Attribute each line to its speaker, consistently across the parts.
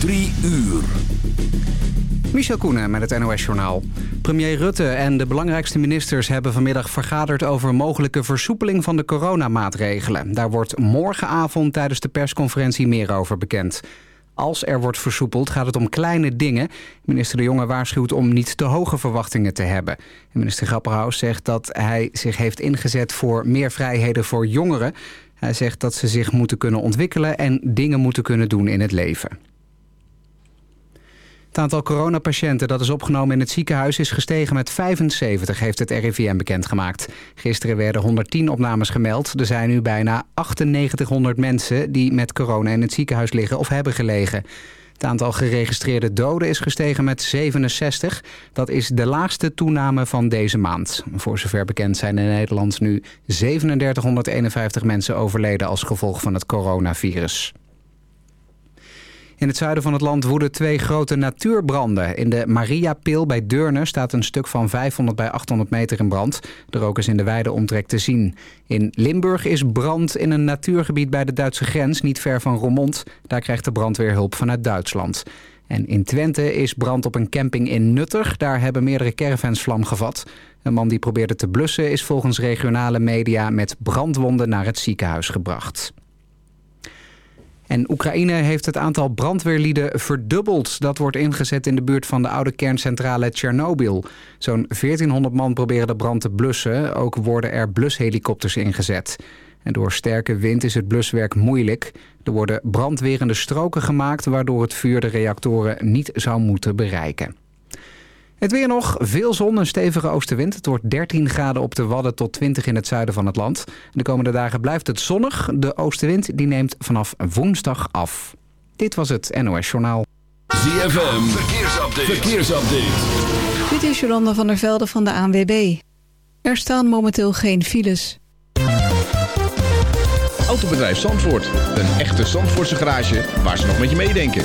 Speaker 1: Drie uur.
Speaker 2: Michel Koenen met het NOS-journaal. Premier Rutte en de belangrijkste ministers hebben vanmiddag vergaderd... over mogelijke versoepeling van de coronamaatregelen. Daar wordt morgenavond tijdens de persconferentie meer over bekend. Als er wordt versoepeld gaat het om kleine dingen. Minister De Jonge waarschuwt om niet te hoge verwachtingen te hebben. minister Grapperhaus zegt dat hij zich heeft ingezet voor meer vrijheden voor jongeren. Hij zegt dat ze zich moeten kunnen ontwikkelen en dingen moeten kunnen doen in het leven. Het aantal coronapatiënten dat is opgenomen in het ziekenhuis is gestegen met 75, heeft het RIVM bekendgemaakt. Gisteren werden 110 opnames gemeld. Er zijn nu bijna 9800 mensen die met corona in het ziekenhuis liggen of hebben gelegen. Het aantal geregistreerde doden is gestegen met 67. Dat is de laagste toename van deze maand. Voor zover bekend zijn in Nederland nu 3751 mensen overleden als gevolg van het coronavirus. In het zuiden van het land woeden twee grote natuurbranden. In de Mariapil bij Deurne staat een stuk van 500 bij 800 meter in brand. De rook is in de wijde omtrek te zien. In Limburg is brand in een natuurgebied bij de Duitse grens, niet ver van Roermond. Daar krijgt de brandweer hulp vanuit Duitsland. En in Twente is brand op een camping in Nutter. Daar hebben meerdere caravans vlam gevat. Een man die probeerde te blussen is volgens regionale media met brandwonden naar het ziekenhuis gebracht. En Oekraïne heeft het aantal brandweerlieden verdubbeld. Dat wordt ingezet in de buurt van de oude kerncentrale Tsjernobyl. Zo'n 1400 man proberen de brand te blussen. Ook worden er blushelikopters ingezet. En door sterke wind is het bluswerk moeilijk. Er worden brandwerende stroken gemaakt... waardoor het vuur de reactoren niet zou moeten bereiken. Het weer nog, veel zon en stevige oostenwind. Het wordt 13 graden op de Wadden tot 20 in het zuiden van het land. De komende dagen blijft het zonnig. De oostenwind die neemt vanaf woensdag af. Dit was het NOS Journaal.
Speaker 1: ZFM, verkeersupdate. verkeersupdate.
Speaker 3: Dit is Jolanda van der Velde van de ANWB. Er staan momenteel geen files.
Speaker 4: Autobedrijf Zandvoort. Een echte Zandvoortse garage waar ze nog met je meedenken.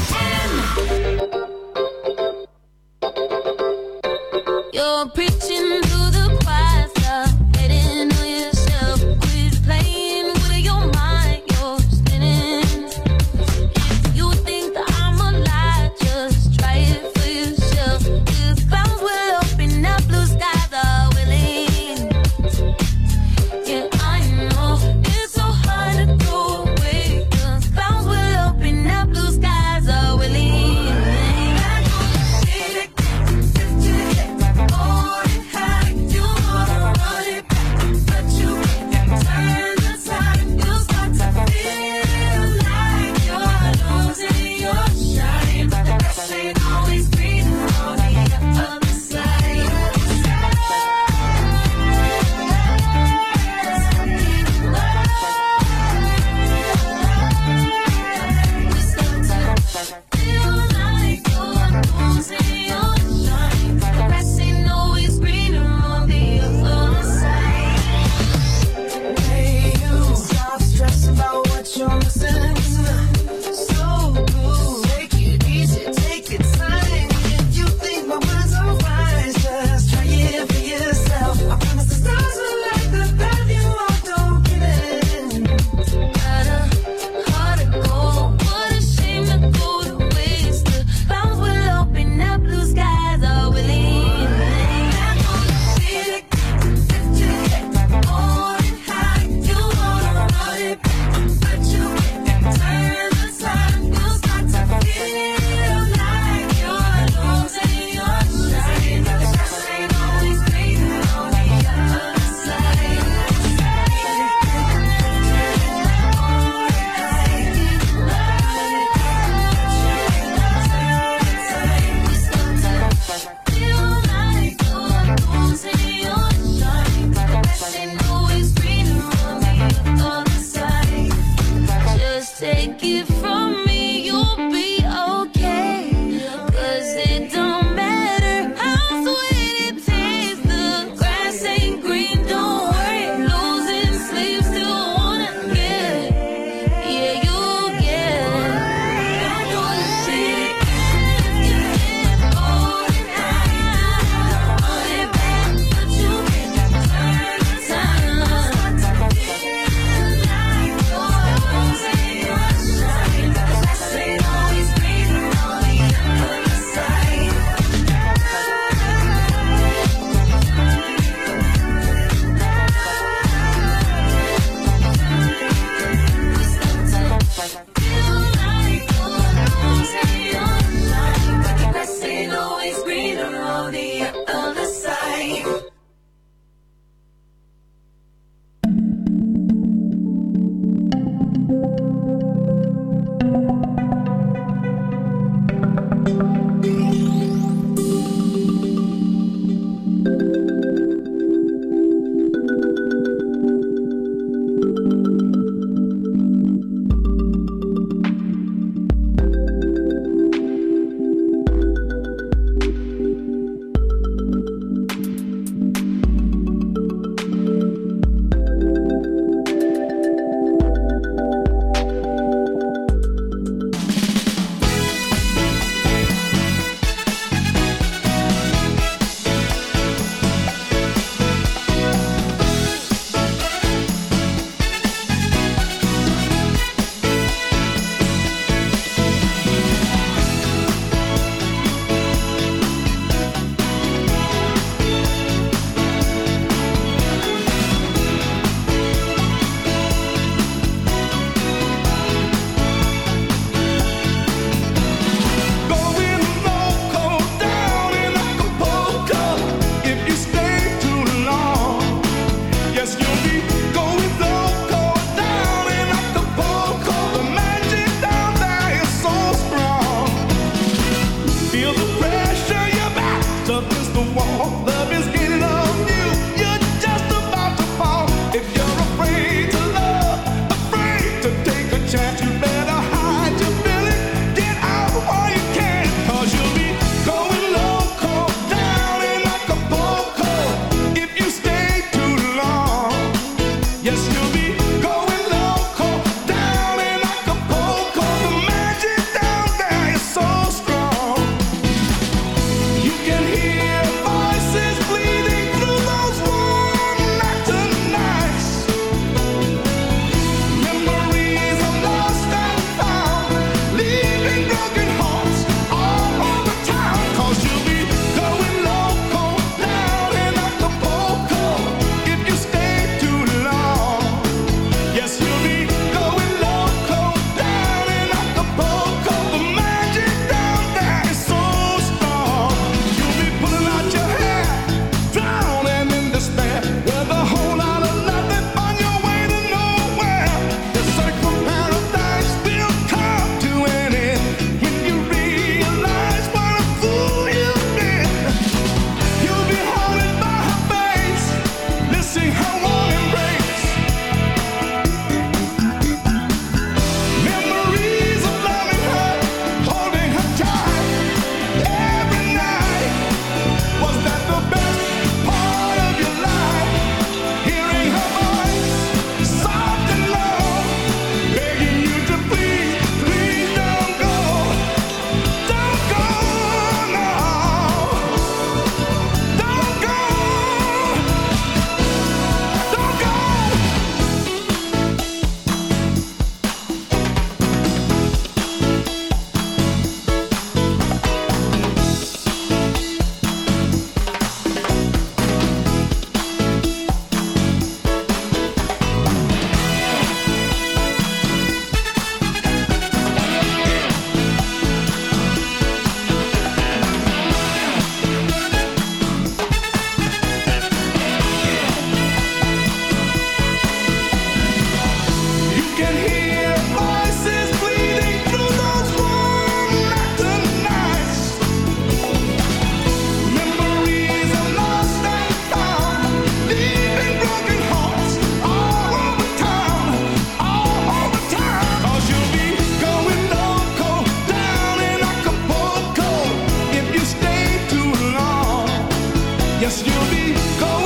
Speaker 5: guess
Speaker 6: you'll be cold.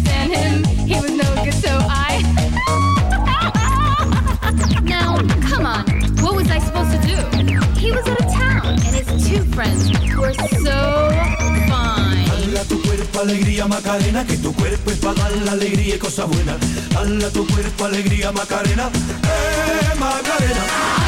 Speaker 6: stand
Speaker 5: him. He was no good, so I. now, come on. What was I supposed to do? He was out of town, and his two friends were so fine. Tu cuerpo, alegría, Macarena, que tu cuerpo es para dar la alegría y cosa buena. Hala tu cuerpo, alegría, Macarena, eh, Macarena.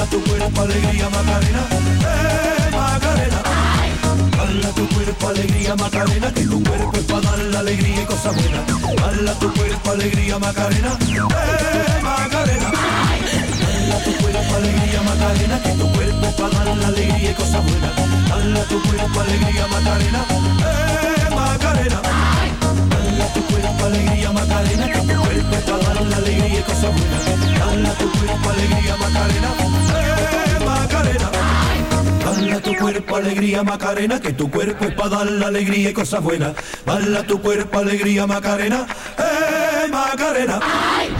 Speaker 5: Bala tu cuerpo, alegría, Macarena, eh, Macarena. Bala tu cuerpo, alegría, Macarena, que tu cuerpo es para dar la alegría y cosas buenas. Bala tu cuerpo, alegría, Macarena, eh, Macarena. Bala tu cuerpo, alegría, Macarena, que tu cuerpo es para dar la alegría y cosas buenas. Bala tu cuerpo, alegría, Macarena, eh, Macarena. Alegría, Macarena, que tu cuerpo es para dar la alegría y cosas buenas. Bala tu cuerpo, alegría, Macarena, eh, Macarena. Bala tu cuerpo, alegría, Macarena, que tu cuerpo es para dar la alegría y cosas buenas. Bala tu cuerpo, alegría, Macarena, eh, Macarena.
Speaker 7: Het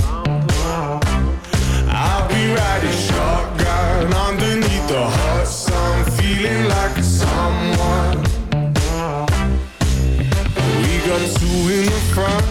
Speaker 8: got a shotgun underneath the hot sun, feeling like someone. We got two in the front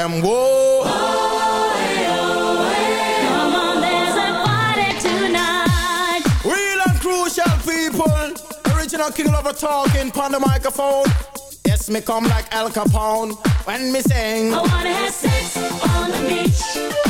Speaker 8: them, whoa. Oh.
Speaker 9: Come on, there's a party tonight.
Speaker 8: Real and crucial people. Original King Lover talking on the microphone. Yes, me come like Al Capone when me sing.
Speaker 9: I wanna have sex on the beach.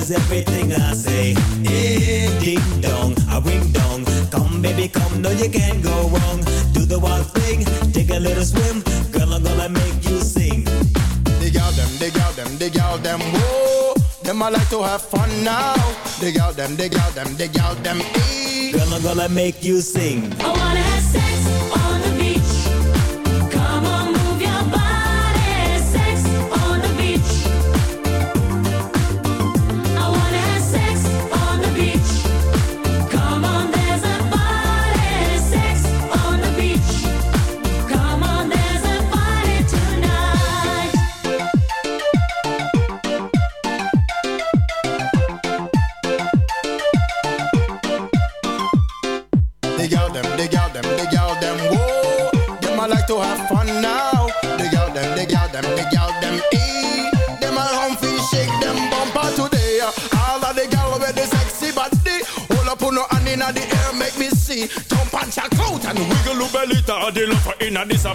Speaker 10: Now she does everything I say. Eh, ding dong, a ring dong. Come baby, come, no you can't go wrong. Do the wild thing, take a little swim. Girl, I'm gonna make you sing.
Speaker 8: Dig out them, dig out them, dig out them, whoa. Them I like to have fun now. Dig out them, dig out them, dig out them, ee.
Speaker 10: Girl, I'm gonna make you sing.
Speaker 9: I wanna have
Speaker 8: Jump and check out and wiggle your belly. The love inna this
Speaker 9: I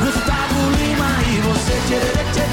Speaker 11: Gustavo Lima e você tchê tchê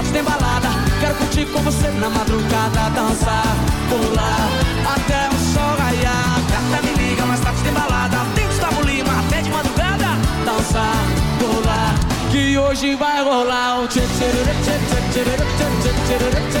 Speaker 11: tarde tem balada. Quero curtir com você na madrugada, dançar, pular até o sol raiar. Gata, me liga, mais tarde tem balada. Tem Gustavo Lima até de madrugada. hoje vai rolar o tchê tchê tchê tchê tchê tchê tchê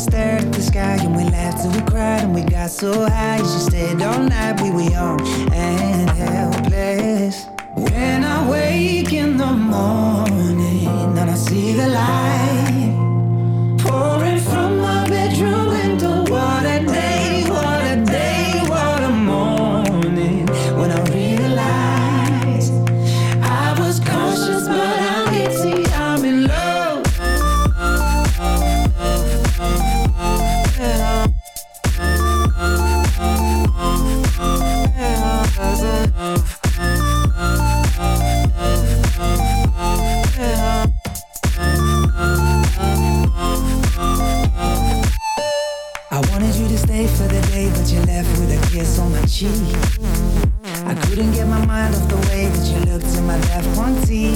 Speaker 12: we stared at the sky, and we laughed till we cried, and we got so high. She stayed all night, we were young and helpless. When I wake in the morning, and I see the light pouring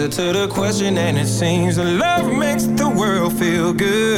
Speaker 13: answer to the question, and it seems that love makes the world feel good.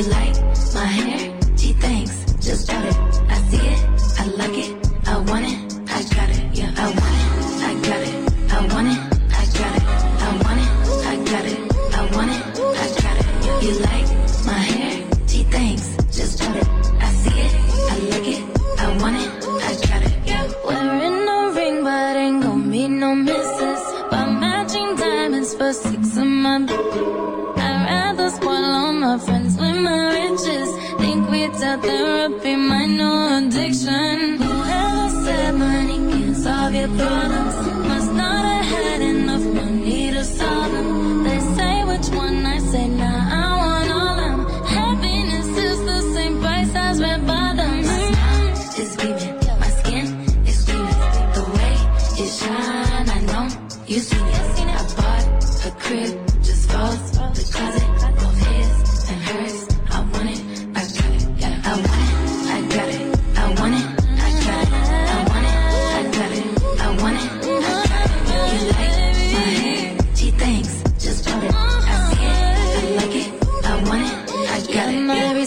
Speaker 9: you like my hand?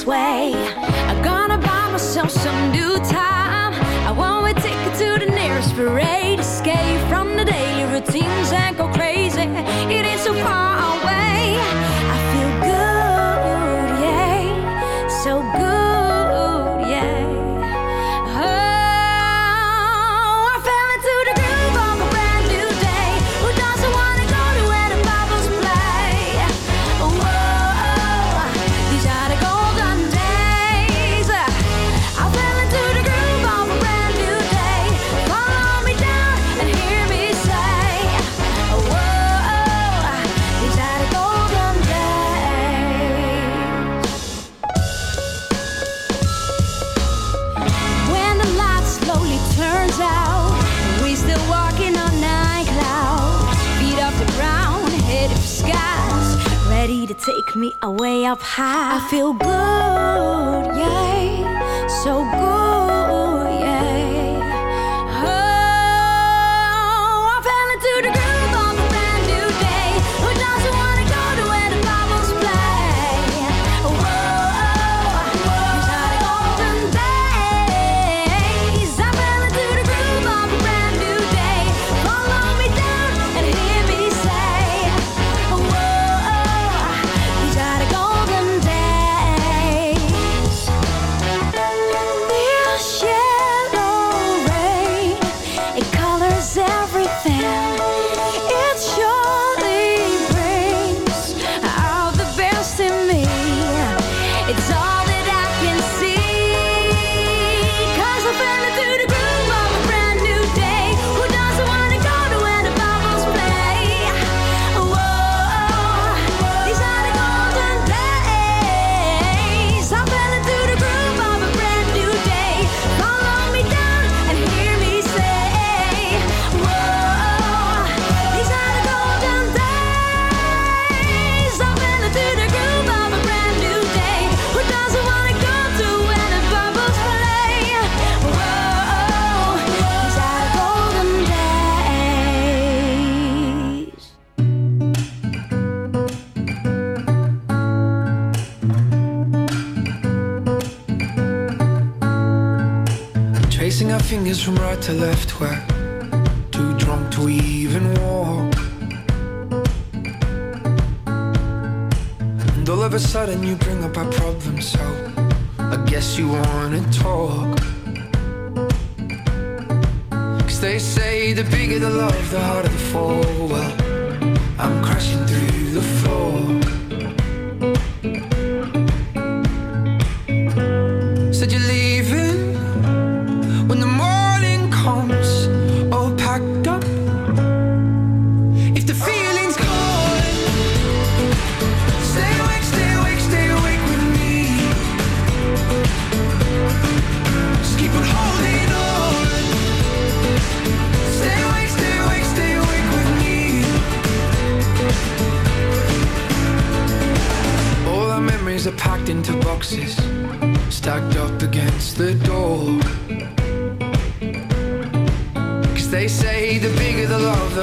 Speaker 14: And sway. I'm gonna buy myself some new time. High. I feel good,
Speaker 15: Tracing our fingers from right to left, we're too drunk to even walk. And all of a sudden, you bring up our problems, so I guess you wanna talk. Cause they say the bigger the love, the harder the fall. Well, I'm crashing through the floor. Boxes, stacked up against the door. Cause they say the bigger the love, the